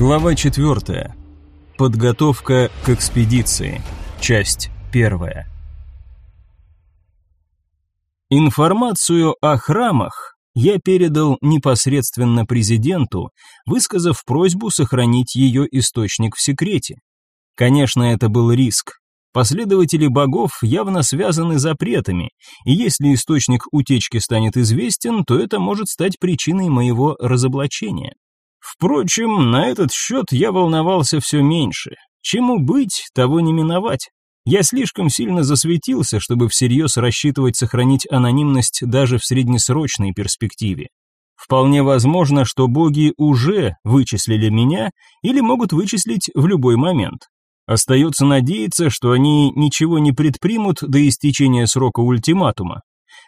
Глава 4. Подготовка к экспедиции. Часть 1. Информацию о храмах я передал непосредственно президенту, высказав просьбу сохранить ее источник в секрете. Конечно, это был риск. Последователи богов явно связаны запретами, и если источник утечки станет известен, то это может стать причиной моего разоблачения. Впрочем, на этот счет я волновался все меньше. Чему быть, того не миновать. Я слишком сильно засветился, чтобы всерьез рассчитывать сохранить анонимность даже в среднесрочной перспективе. Вполне возможно, что боги уже вычислили меня или могут вычислить в любой момент. Остается надеяться, что они ничего не предпримут до истечения срока ультиматума.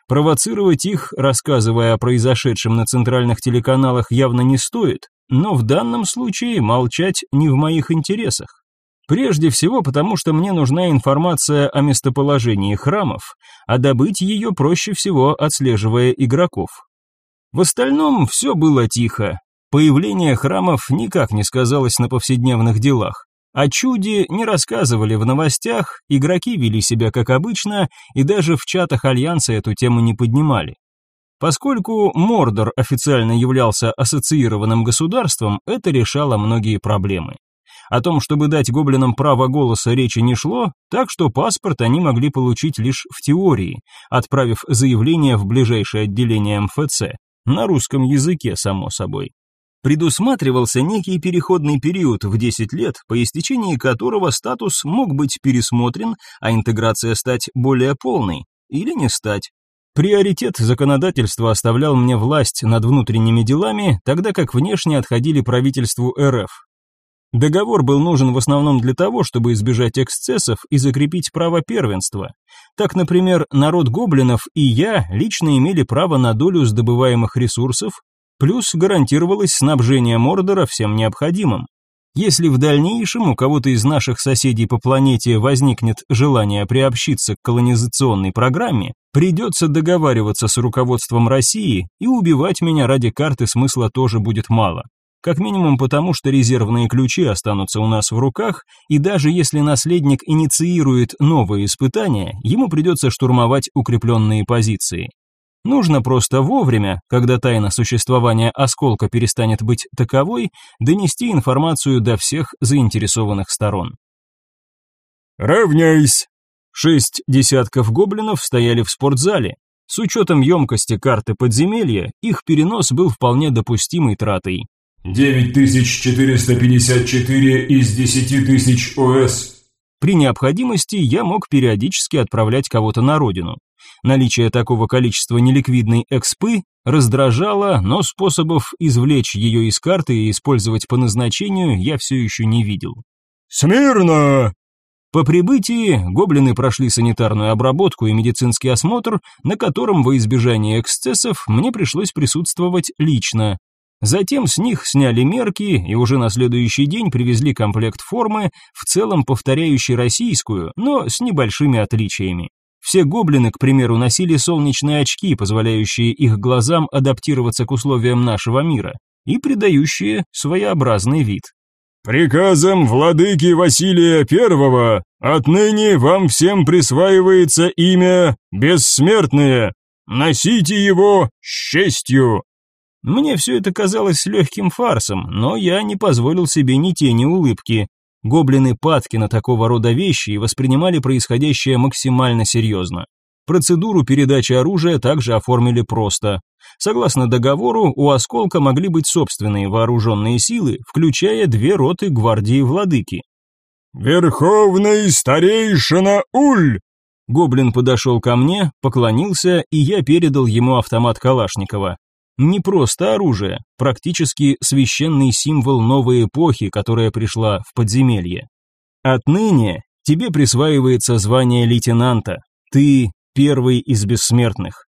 Провоцировать их, рассказывая о произошедшем на центральных телеканалах, явно не стоит, но в данном случае молчать не в моих интересах. Прежде всего потому, что мне нужна информация о местоположении храмов, а добыть ее проще всего, отслеживая игроков. В остальном все было тихо. Появление храмов никак не сказалось на повседневных делах. О чуде не рассказывали в новостях, игроки вели себя как обычно и даже в чатах Альянса эту тему не поднимали. Поскольку Мордор официально являлся ассоциированным государством, это решало многие проблемы. О том, чтобы дать гоблинам право голоса, речи не шло, так что паспорт они могли получить лишь в теории, отправив заявление в ближайшее отделение МФЦ, на русском языке, само собой. Предусматривался некий переходный период в 10 лет, по истечении которого статус мог быть пересмотрен, а интеграция стать более полной, или не стать. Приоритет законодательства оставлял мне власть над внутренними делами, тогда как внешне отходили правительству РФ. Договор был нужен в основном для того, чтобы избежать эксцессов и закрепить право первенства. Так, например, народ гоблинов и я лично имели право на долю с добываемых ресурсов, плюс гарантировалось снабжение Мордора всем необходимым. Если в дальнейшем у кого-то из наших соседей по планете возникнет желание приобщиться к колонизационной программе, придется договариваться с руководством России, и убивать меня ради карты смысла тоже будет мало. Как минимум потому, что резервные ключи останутся у нас в руках, и даже если наследник инициирует новые испытания, ему придется штурмовать укрепленные позиции. Нужно просто вовремя, когда тайна существования осколка перестанет быть таковой, донести информацию до всех заинтересованных сторон. «Равняйсь!» Шесть десятков гоблинов стояли в спортзале. С учетом емкости карты подземелья, их перенос был вполне допустимой тратой. 9454 из 10000 ОС. При необходимости я мог периодически отправлять кого-то на родину. Наличие такого количества неликвидной экспы раздражало, но способов извлечь ее из карты и использовать по назначению я все еще не видел. «Смирно!» По прибытии гоблины прошли санитарную обработку и медицинский осмотр, на котором во избежание эксцессов мне пришлось присутствовать лично. Затем с них сняли мерки и уже на следующий день привезли комплект формы, в целом повторяющий российскую, но с небольшими отличиями. Все гоблины, к примеру, носили солнечные очки, позволяющие их глазам адаптироваться к условиям нашего мира и придающие своеобразный вид. «Приказом владыки Василия Первого отныне вам всем присваивается имя «Бессмертное». Носите его с честью!» Мне все это казалось легким фарсом, но я не позволил себе ни тени улыбки, Гоблины падки на такого рода вещи и воспринимали происходящее максимально серьезно. Процедуру передачи оружия также оформили просто. Согласно договору, у осколка могли быть собственные вооруженные силы, включая две роты гвардии владыки. «Верховный старейшина Уль!» Гоблин подошел ко мне, поклонился, и я передал ему автомат Калашникова. Не просто оружие, практически священный символ новой эпохи, которая пришла в подземелье. Отныне тебе присваивается звание лейтенанта. Ты первый из бессмертных.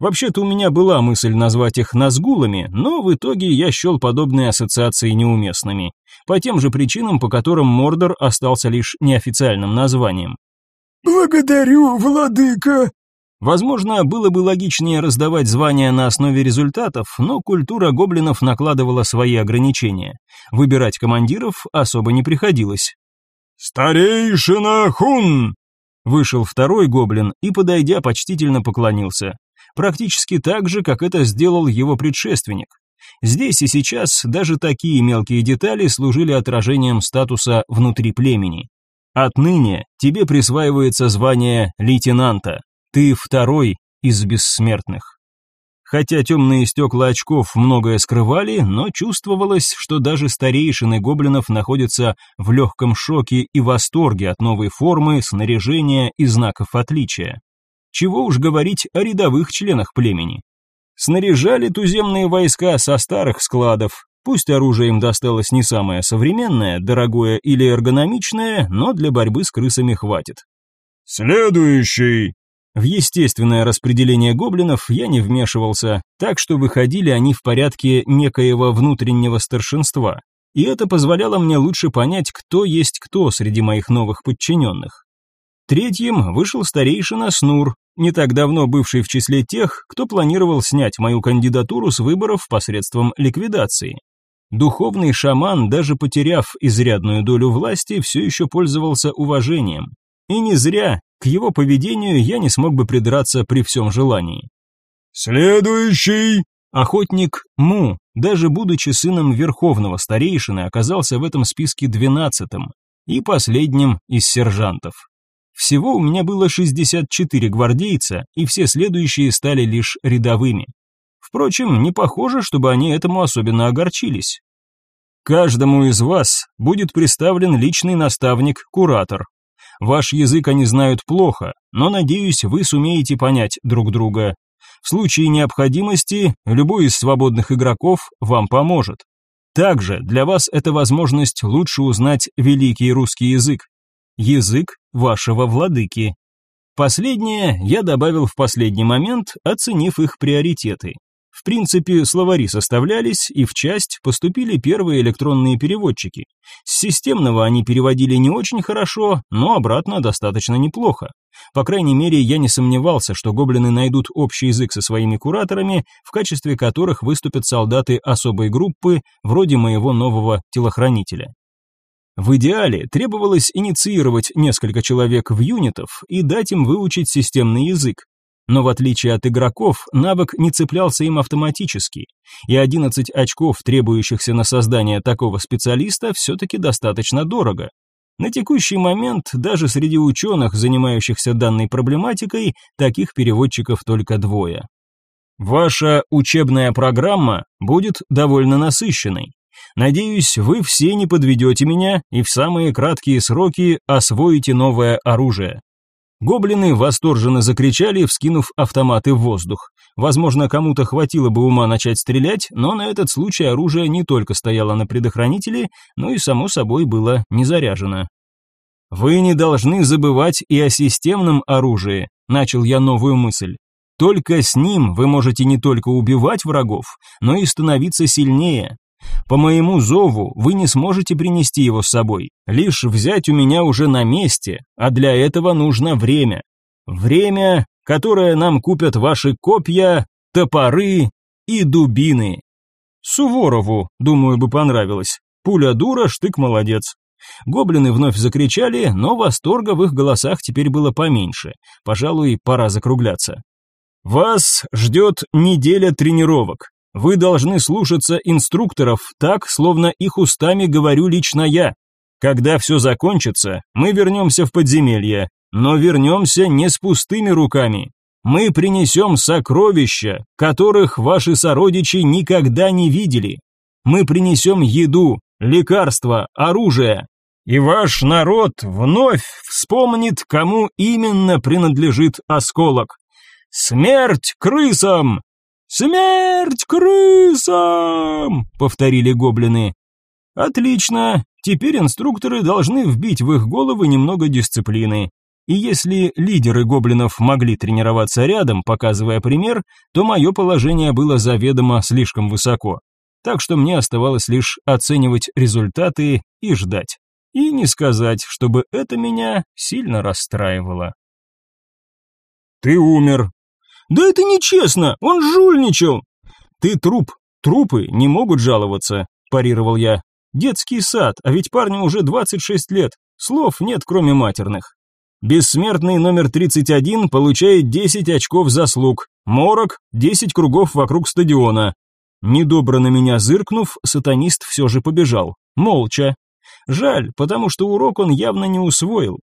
Вообще-то у меня была мысль назвать их назгулами, но в итоге я счел подобные ассоциации неуместными, по тем же причинам, по которым Мордор остался лишь неофициальным названием. «Благодарю, владыка!» Возможно, было бы логичнее раздавать звания на основе результатов, но культура гоблинов накладывала свои ограничения. Выбирать командиров особо не приходилось. «Старейшина Хун!» Вышел второй гоблин и, подойдя, почтительно поклонился. Практически так же, как это сделал его предшественник. Здесь и сейчас даже такие мелкие детали служили отражением статуса внутри племени. Отныне тебе присваивается звание лейтенанта. Ты второй из бессмертных. Хотя темные стекла очков многое скрывали, но чувствовалось, что даже старейшины гоблинов находятся в легком шоке и восторге от новой формы, снаряжения и знаков отличия. Чего уж говорить о рядовых членах племени. Снаряжали туземные войска со старых складов, пусть оружие им досталось не самое современное, дорогое или эргономичное, но для борьбы с крысами хватит. «Следующий!» В естественное распределение гоблинов я не вмешивался, так что выходили они в порядке некоего внутреннего старшинства, и это позволяло мне лучше понять, кто есть кто среди моих новых подчиненных. Третьим вышел старейшина Снур, не так давно бывший в числе тех, кто планировал снять мою кандидатуру с выборов посредством ликвидации. Духовный шаман, даже потеряв изрядную долю власти, все еще пользовался уважением. И не зря, к его поведению я не смог бы придраться при всем желании. «Следующий!» Охотник Му, даже будучи сыном верховного старейшины, оказался в этом списке двенадцатым и последним из сержантов. Всего у меня было 64 гвардейца, и все следующие стали лишь рядовыми. Впрочем, не похоже, чтобы они этому особенно огорчились. Каждому из вас будет представлен личный наставник-куратор, Ваш язык они знают плохо, но, надеюсь, вы сумеете понять друг друга. В случае необходимости любой из свободных игроков вам поможет. Также для вас это возможность лучше узнать великий русский язык. Язык вашего владыки. Последнее я добавил в последний момент, оценив их приоритеты. В принципе, словари составлялись, и в часть поступили первые электронные переводчики. С системного они переводили не очень хорошо, но обратно достаточно неплохо. По крайней мере, я не сомневался, что гоблины найдут общий язык со своими кураторами, в качестве которых выступят солдаты особой группы, вроде моего нового телохранителя. В идеале требовалось инициировать несколько человек в юнитов и дать им выучить системный язык, но в отличие от игроков, навык не цеплялся им автоматически, и 11 очков, требующихся на создание такого специалиста, все-таки достаточно дорого. На текущий момент даже среди ученых, занимающихся данной проблематикой, таких переводчиков только двое. Ваша учебная программа будет довольно насыщенной. Надеюсь, вы все не подведете меня и в самые краткие сроки освоите новое оружие. Гоблины восторженно закричали, вскинув автоматы в воздух. Возможно, кому-то хватило бы ума начать стрелять, но на этот случай оружие не только стояло на предохранителе, но и само собой было не заряжено. Вы не должны забывать и о системном оружии, начал я новую мысль. Только с ним вы можете не только убивать врагов, но и становиться сильнее, по моему зову вы не сможете принести его с собой, лишь взять у меня уже на месте, а для этого нужно время. Время, которое нам купят ваши копья, топоры и дубины. Суворову, думаю, бы понравилось. Пуля дура, штык молодец. Гоблины вновь закричали, но восторга в их голосах теперь было поменьше. Пожалуй, пора закругляться. Вас ждет неделя тренировок. Вы должны слушаться инструкторов так, словно их устами говорю лично я. Когда все закончится, мы вернемся в подземелье, но вернемся не с пустыми руками. Мы принесем сокровища, которых ваши сородичи никогда не видели. Мы принесем еду, лекарства, оружие. И ваш народ вновь вспомнит, кому именно принадлежит осколок. Смерть крысам! «Смерть крысам!» — повторили гоблины. «Отлично! Теперь инструкторы должны вбить в их головы немного дисциплины. И если лидеры гоблинов могли тренироваться рядом, показывая пример, то мое положение было заведомо слишком высоко. Так что мне оставалось лишь оценивать результаты и ждать. И не сказать, чтобы это меня сильно расстраивало. «Ты умер», «Да это нечестно, он жульничал!» «Ты труп, трупы не могут жаловаться», – парировал я. «Детский сад, а ведь парню уже 26 лет, слов нет, кроме матерных». Бессмертный номер 31 получает 10 очков заслуг. Морок 10 кругов вокруг стадиона. Недобро на меня зыркнув, сатанист все же побежал. Молча. Жаль, потому что урок он явно не усвоил.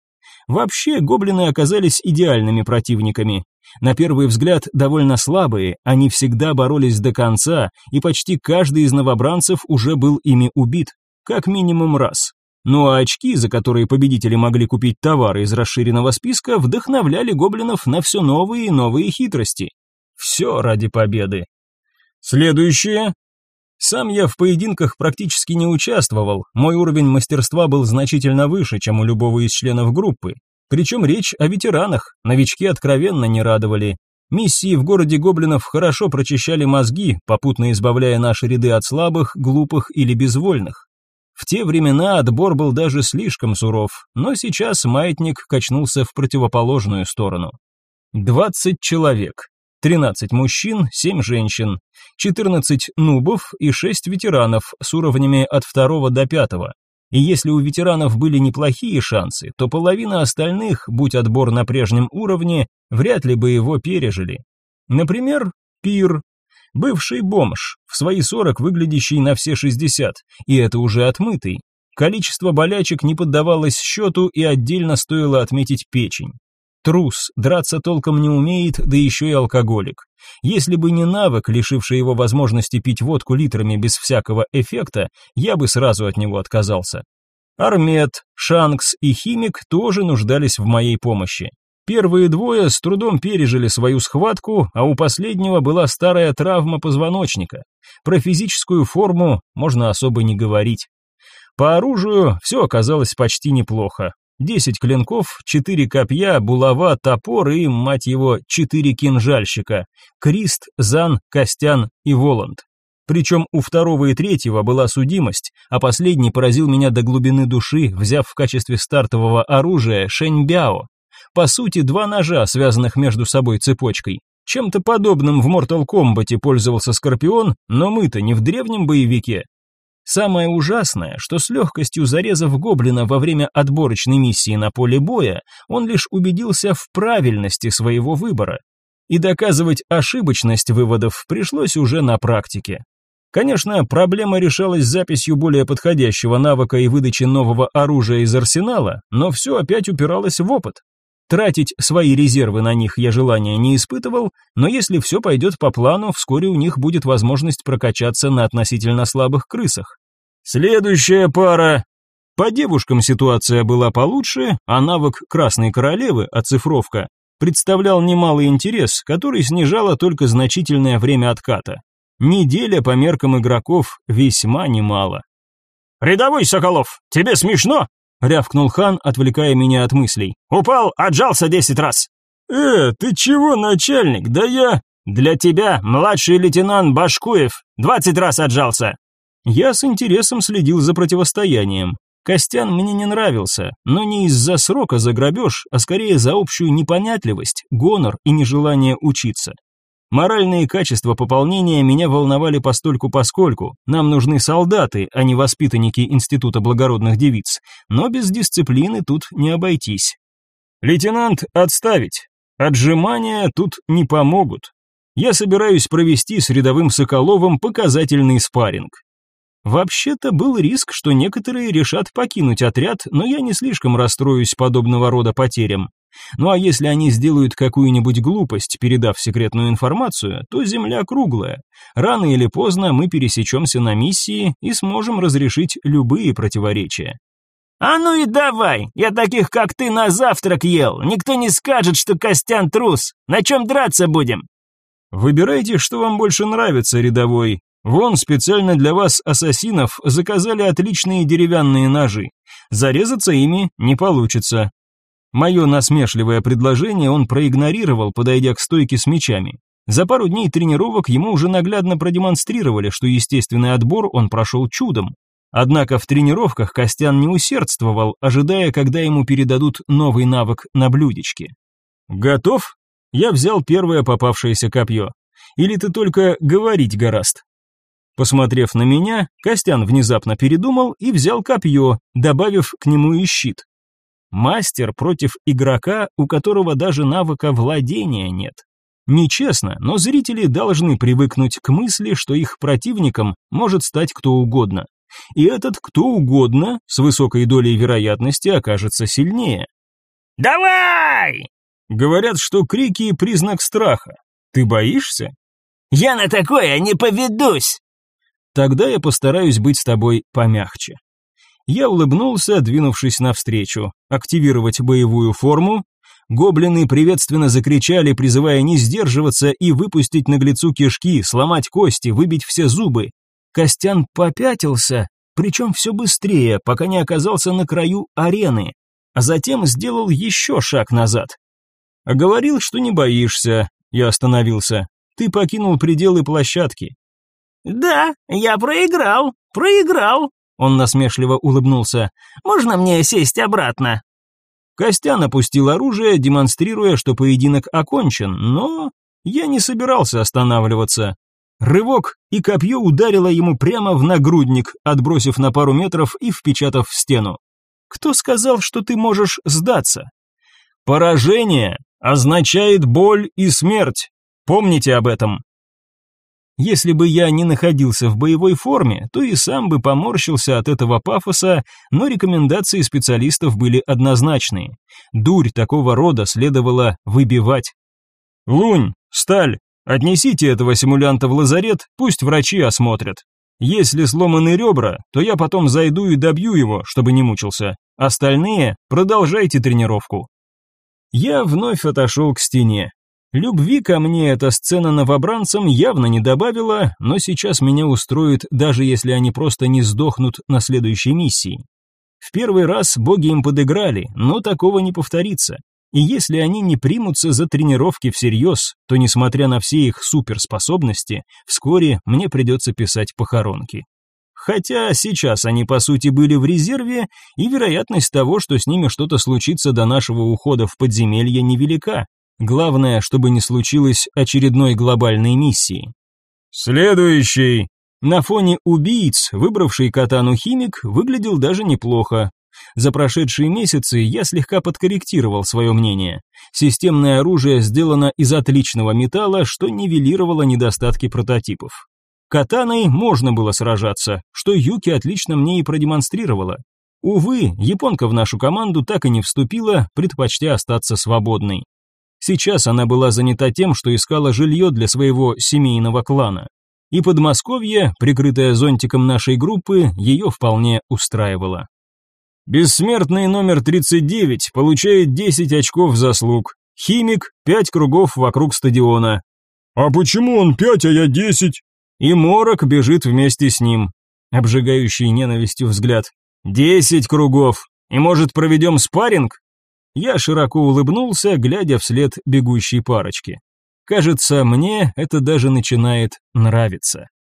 Вообще, гоблины оказались идеальными противниками. На первый взгляд, довольно слабые, они всегда боролись до конца, и почти каждый из новобранцев уже был ими убит, как минимум раз. Ну а очки, за которые победители могли купить товары из расширенного списка, вдохновляли гоблинов на все новые и новые хитрости. Все ради победы. Следующее сам я в поединках практически не участвовал, мой уровень мастерства был значительно выше, чем у любого из членов группы. Причем речь о ветеранах, новички откровенно не радовали. Миссии в городе гоблинов хорошо прочищали мозги, попутно избавляя наши ряды от слабых, глупых или безвольных. В те времена отбор был даже слишком суров, но сейчас маятник качнулся в противоположную сторону. 20 человек. 13 мужчин, 7 женщин, 14 нубов и 6 ветеранов с уровнями от 2 до 5. И если у ветеранов были неплохие шансы, то половина остальных, будь отбор на прежнем уровне, вряд ли бы его пережили. Например, Пир, бывший бомж, в свои 40 выглядящий на все 60, и это уже отмытый. Количество болячек не поддавалось счету и отдельно стоило отметить печень. Трус, драться толком не умеет, да еще и алкоголик. Если бы не навык, лишивший его возможности пить водку литрами без всякого эффекта, я бы сразу от него отказался. Армет, Шанкс и Химик тоже нуждались в моей помощи. Первые двое с трудом пережили свою схватку, а у последнего была старая травма позвоночника. Про физическую форму можно особо не говорить. По оружию все оказалось почти неплохо. Десять клинков, четыре копья, булава, топор и, мать его, четыре кинжальщика. Крист, Зан, Костян и Воланд. Причем у второго и третьего была судимость, а последний поразил меня до глубины души, взяв в качестве стартового оружия шэньбяо. По сути, два ножа, связанных между собой цепочкой. Чем-то подобным в Mortal Kombat пользовался Скорпион, но мы-то не в древнем боевике. Самое ужасное, что с легкостью зарезав гоблина во время отборочной миссии на поле боя, он лишь убедился в правильности своего выбора. И доказывать ошибочность выводов пришлось уже на практике. Конечно, проблема решалась записью более подходящего навыка и выдачи нового оружия из арсенала, но все опять упиралось в опыт. Тратить свои резервы на них я желания не испытывал, но если все пойдет по плану, вскоре у них будет возможность прокачаться на относительно слабых крысах. Следующая пара. По девушкам ситуация была получше, а навык Красной Королевы, оцифровка, представлял немалый интерес, который снижало только значительное время отката. Неделя по меркам игроков весьма немало. «Рядовой Соколов, тебе смешно?» рявкнул хан, отвлекая меня от мыслей. «Упал, отжался десять раз!» «Э, ты чего, начальник, да я...» «Для тебя, младший лейтенант Башкуев, двадцать раз отжался!» Я с интересом следил за противостоянием. Костян мне не нравился, но не из-за срока за грабеж, а скорее за общую непонятливость, гонор и нежелание учиться. Моральные качества пополнения меня волновали постольку поскольку. Нам нужны солдаты, а не воспитанники Института благородных девиц. Но без дисциплины тут не обойтись. Лейтенант, отставить. Отжимания тут не помогут. Я собираюсь провести с рядовым Соколовым показательный спарринг. Вообще-то был риск, что некоторые решат покинуть отряд, но я не слишком расстроюсь подобного рода потерям. Ну а если они сделают какую-нибудь глупость, передав секретную информацию, то Земля круглая. Рано или поздно мы пересечемся на миссии и сможем разрешить любые противоречия. «А ну и давай! Я таких, как ты, на завтрак ел! Никто не скажет, что Костян трус! На чем драться будем?» «Выбирайте, что вам больше нравится, рядовой. Вон специально для вас, ассасинов, заказали отличные деревянные ножи. Зарезаться ими не получится, Мое насмешливое предложение он проигнорировал, подойдя к стойке с мечами. За пару дней тренировок ему уже наглядно продемонстрировали, что естественный отбор он прошел чудом. Однако в тренировках Костян не усердствовал, ожидая, когда ему передадут новый навык на блюдечке. «Готов?» Я взял первое попавшееся копье. «Или ты только говорить гораст?» Посмотрев на меня, Костян внезапно передумал и взял копье, добавив к нему и щит. Мастер против игрока, у которого даже навыка владения нет. Нечестно, но зрители должны привыкнуть к мысли, что их противником может стать кто угодно. И этот кто угодно с высокой долей вероятности окажется сильнее. «Давай!» Говорят, что крики – признак страха. Ты боишься? «Я на такое не поведусь!» Тогда я постараюсь быть с тобой помягче. Я улыбнулся, двинувшись навстречу. Активировать боевую форму. Гоблины приветственно закричали, призывая не сдерживаться и выпустить наглецу кишки, сломать кости, выбить все зубы. Костян попятился, причем все быстрее, пока не оказался на краю арены, а затем сделал еще шаг назад. «Говорил, что не боишься», — я остановился. «Ты покинул пределы площадки». «Да, я проиграл, проиграл», он насмешливо улыбнулся. «Можно мне сесть обратно?» Костян опустил оружие, демонстрируя, что поединок окончен, но я не собирался останавливаться. Рывок, и копье ударило ему прямо в нагрудник, отбросив на пару метров и впечатав в стену. «Кто сказал, что ты можешь сдаться?» «Поражение означает боль и смерть. Помните об этом. Если бы я не находился в боевой форме, то и сам бы поморщился от этого пафоса, но рекомендации специалистов были однозначные. Дурь такого рода следовало выбивать. «Лунь, сталь, отнесите этого симулянта в лазарет, пусть врачи осмотрят. Если сломаны ребра, то я потом зайду и добью его, чтобы не мучился. Остальные продолжайте тренировку». Я вновь отошел к стене. Любви ко мне эта сцена новобранцам явно не добавила, но сейчас меня устроит, даже если они просто не сдохнут на следующей миссии. В первый раз боги им подыграли, но такого не повторится. И если они не примутся за тренировки всерьез, то, несмотря на все их суперспособности, вскоре мне придется писать похоронки. Хотя сейчас они, по сути, были в резерве, и вероятность того, что с ними что-то случится до нашего ухода в подземелье, невелика. Главное, чтобы не случилось очередной глобальной миссии. Следующий. На фоне убийц, выбравший катану химик, выглядел даже неплохо. За прошедшие месяцы я слегка подкорректировал свое мнение. Системное оружие сделано из отличного металла, что нивелировало недостатки прототипов. Катаной можно было сражаться, что Юки отлично мне и продемонстрировала. Увы, японка в нашу команду так и не вступила, предпочтя остаться свободной. Сейчас она была занята тем, что искала жилье для своего семейного клана. И Подмосковье, прикрытое зонтиком нашей группы, ее вполне устраивало. Бессмертный номер 39 получает 10 очков заслуг. Химик – 5 кругов вокруг стадиона. «А почему он 5, а я 10?» И Морок бежит вместе с ним, обжигающий ненавистью взгляд. «Десять кругов! И, может, проведем спарринг?» Я широко улыбнулся, глядя вслед бегущей парочке. Кажется, мне это даже начинает нравиться.